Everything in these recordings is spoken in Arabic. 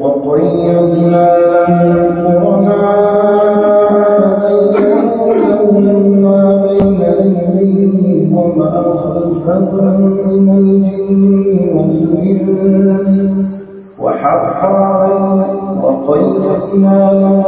وقيضنا لهم قرناء فزينوا لهم ما بين وما من لهم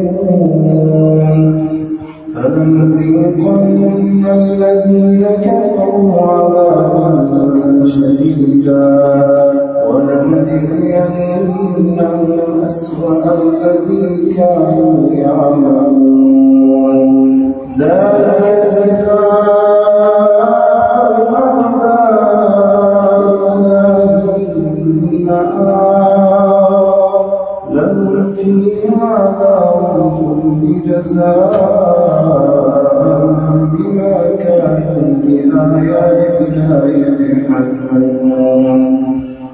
بآياتنا يجحدون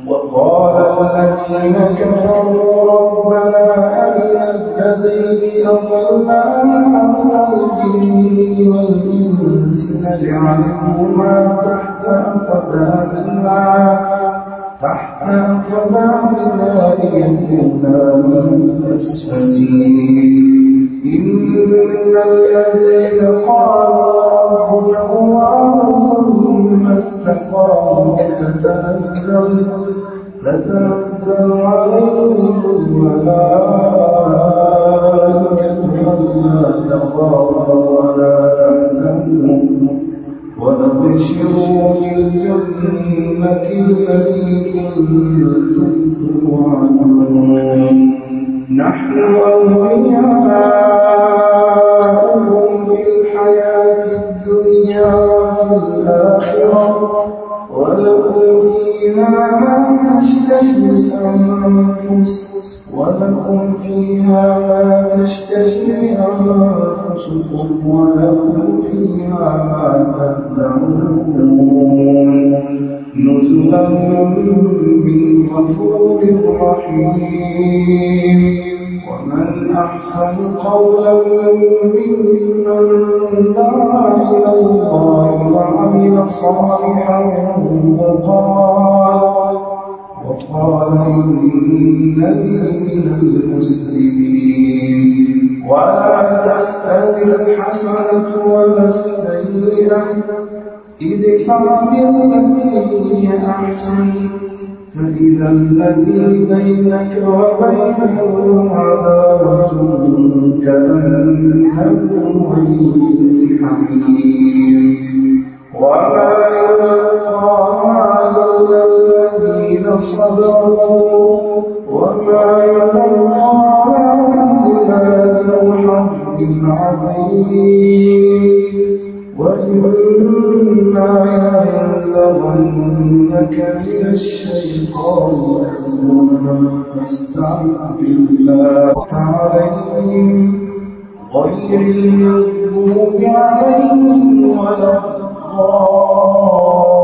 وقال الذين كفروا بالجنة التي كنتم توعدون نحن أولياؤهم وعمل صالحا وقال وقال إنني من المسلمين ولا تستوي الحسنة ولا السيئة ادفع بالتي هي أحسن. فإذا الذي بينك وبينه عداوة كأنه ولي حميم. وما يلقاها إلا الذين صبروا وما يلقاها إلا ذو حظ عظيم وإما ينزغنك من الشيطان فاستعذ بالله عليهم غير المغضوب عليهم ولا الضالين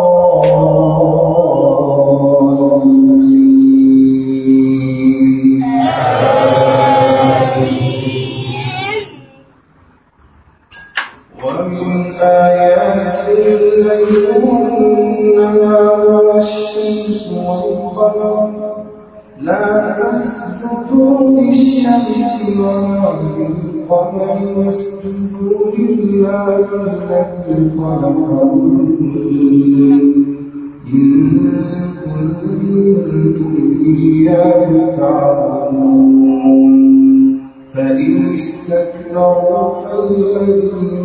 فالذين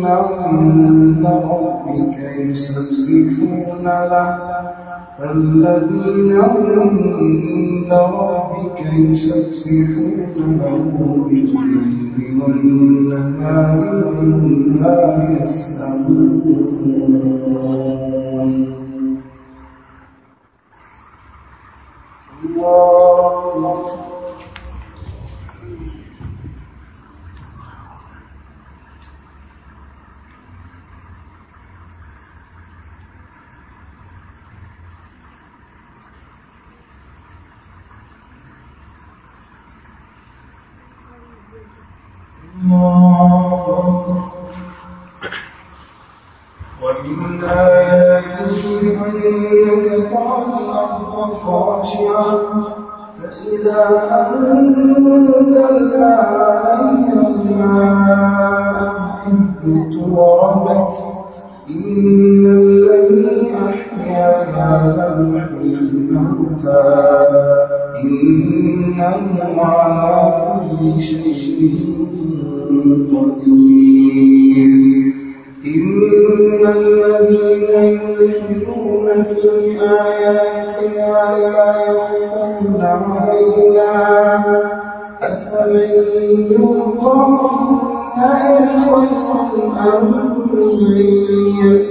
عند ربك يسبحون له فالذين عند ربك يسبحون له بالليل والنهار وهم لا يسأمون ومن الأرض خاشعة فإذا أنزلنا عليها الماء اهتزت وربت إن الذي أحياها لمحيي الموتى إنه على كل شيء قدير إن الذين يلحدون في آياتنا. لا يخفون علينا أفمن يلقى في النار خير أم من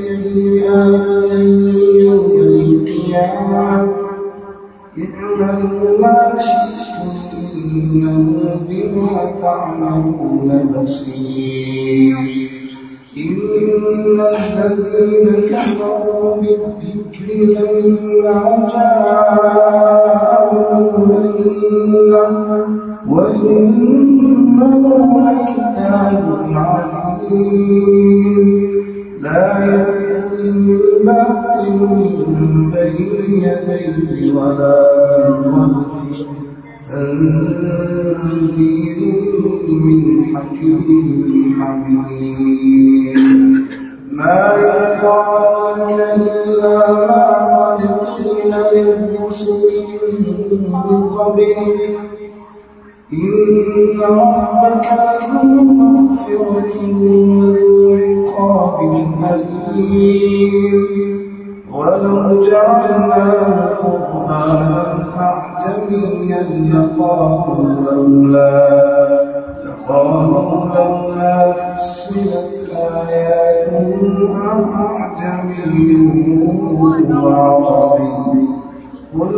الباطل من بين يديه ولا من خلفه تنزيل من حكيم حميد ما يقال إلا ما قد قيل للرسل من قبلك إن ربك له مغفرة وذو عقاب أليم ولو جعلناه قرآنا أعجميا لقالوا لولا لقالوا لولا فصلت آياته أعجمي وعربي قل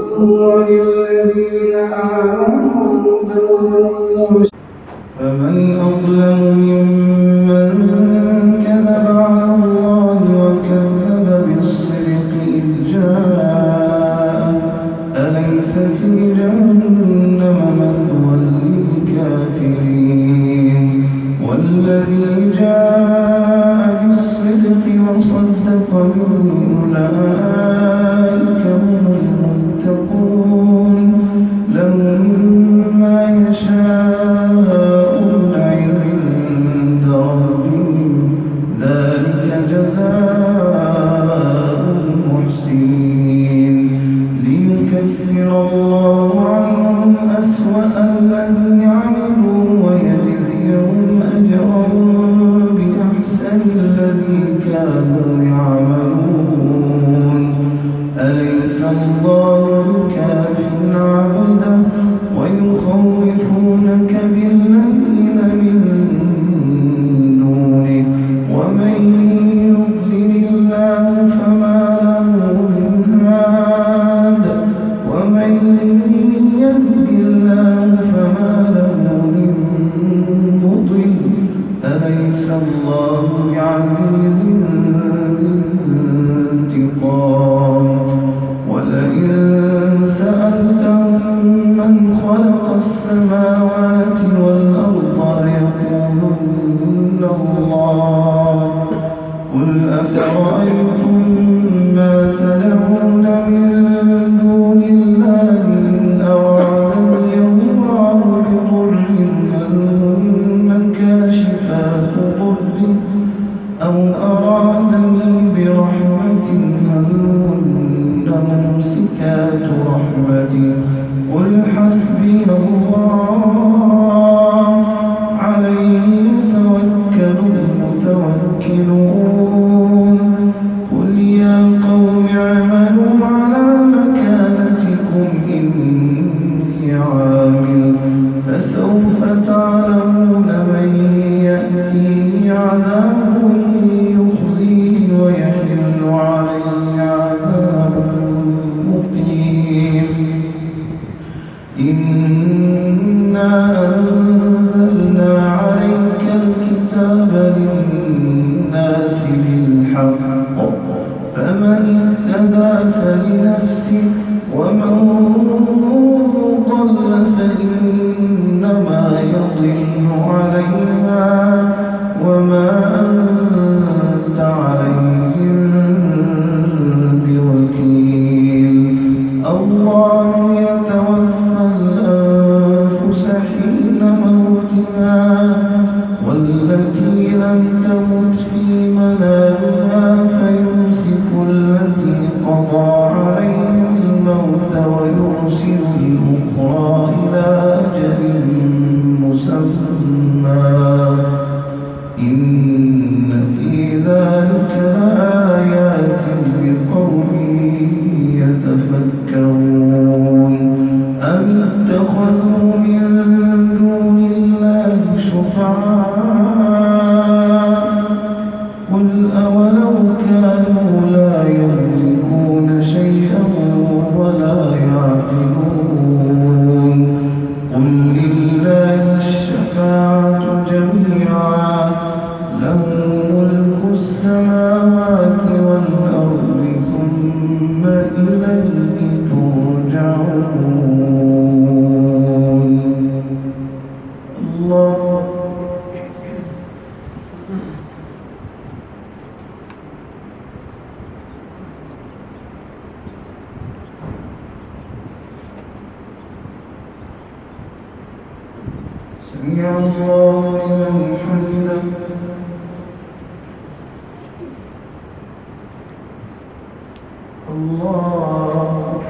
الله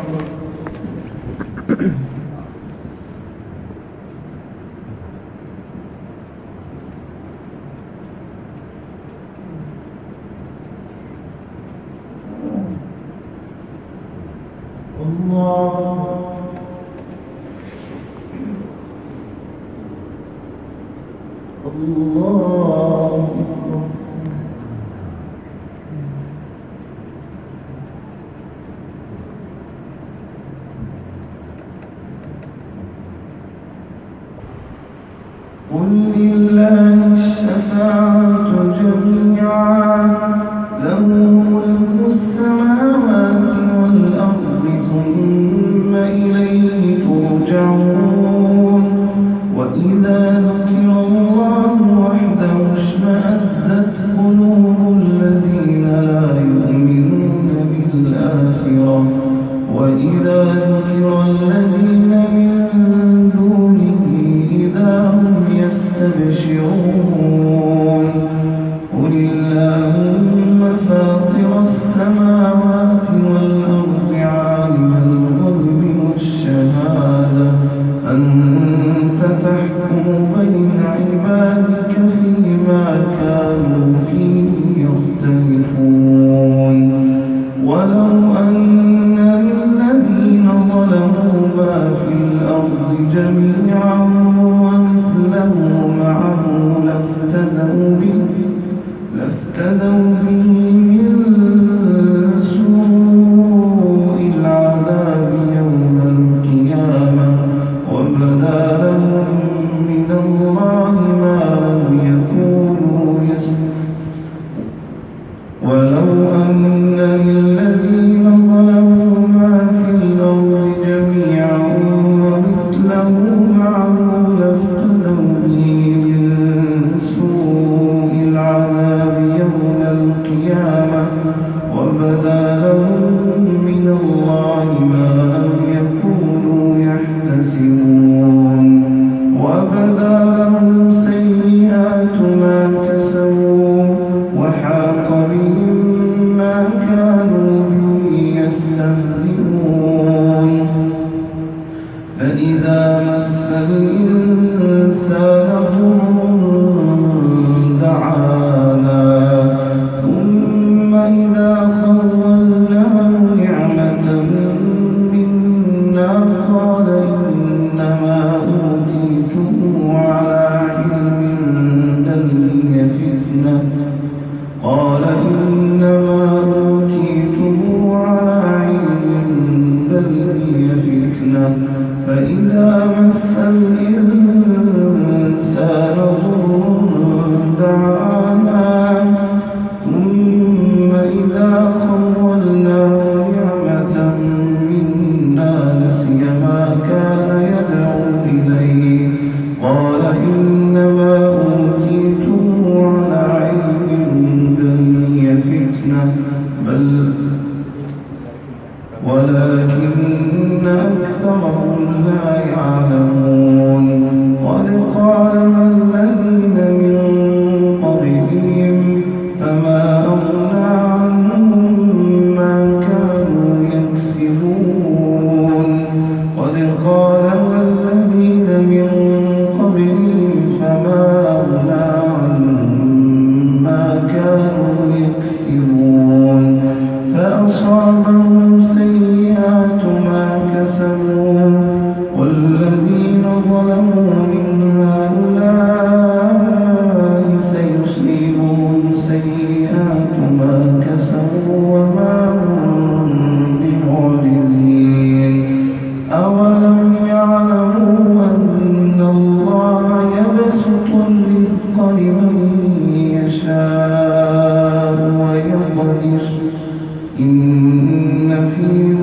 يعلمون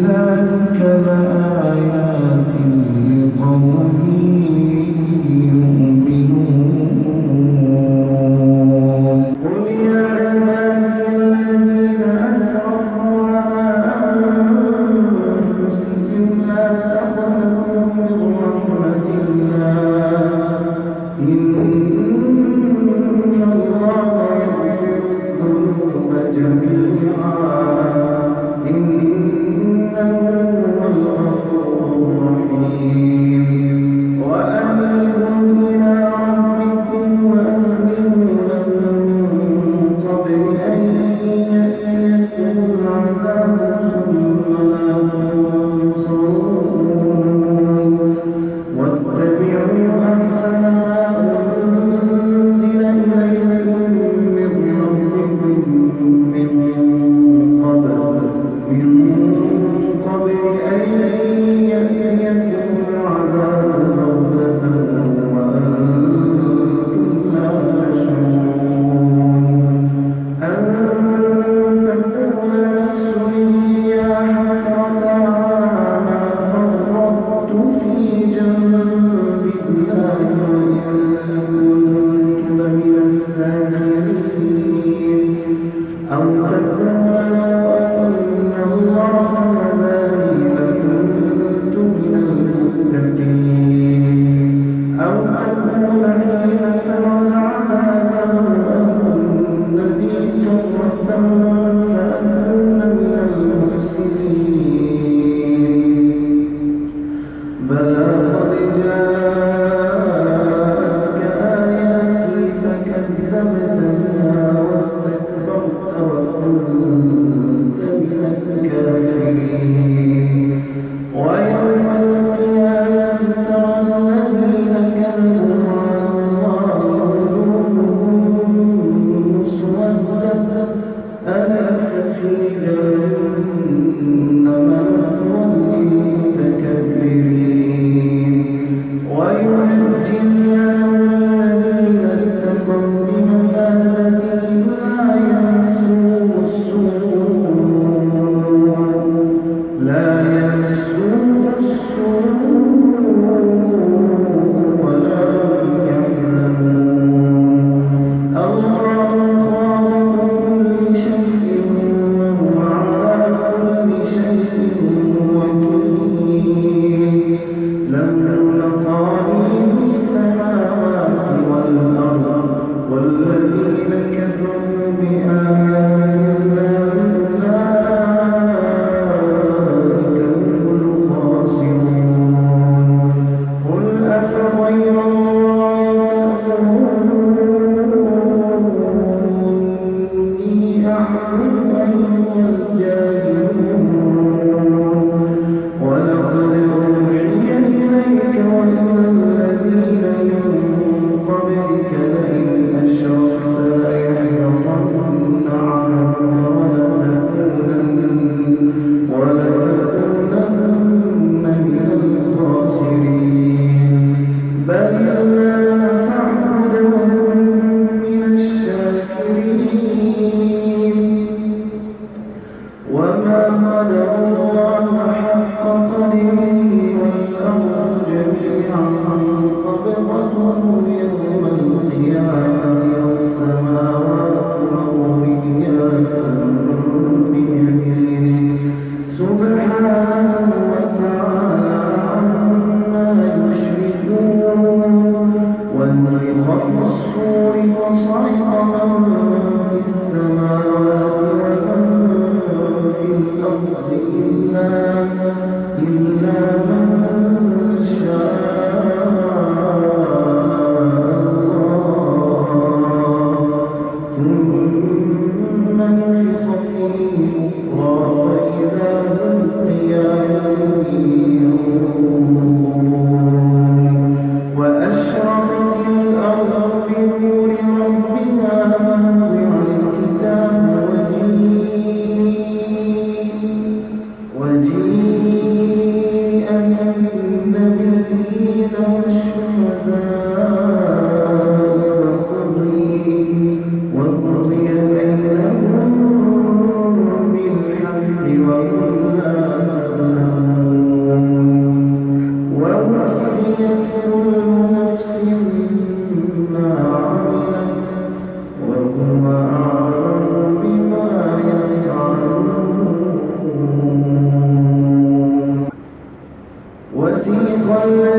يسبحون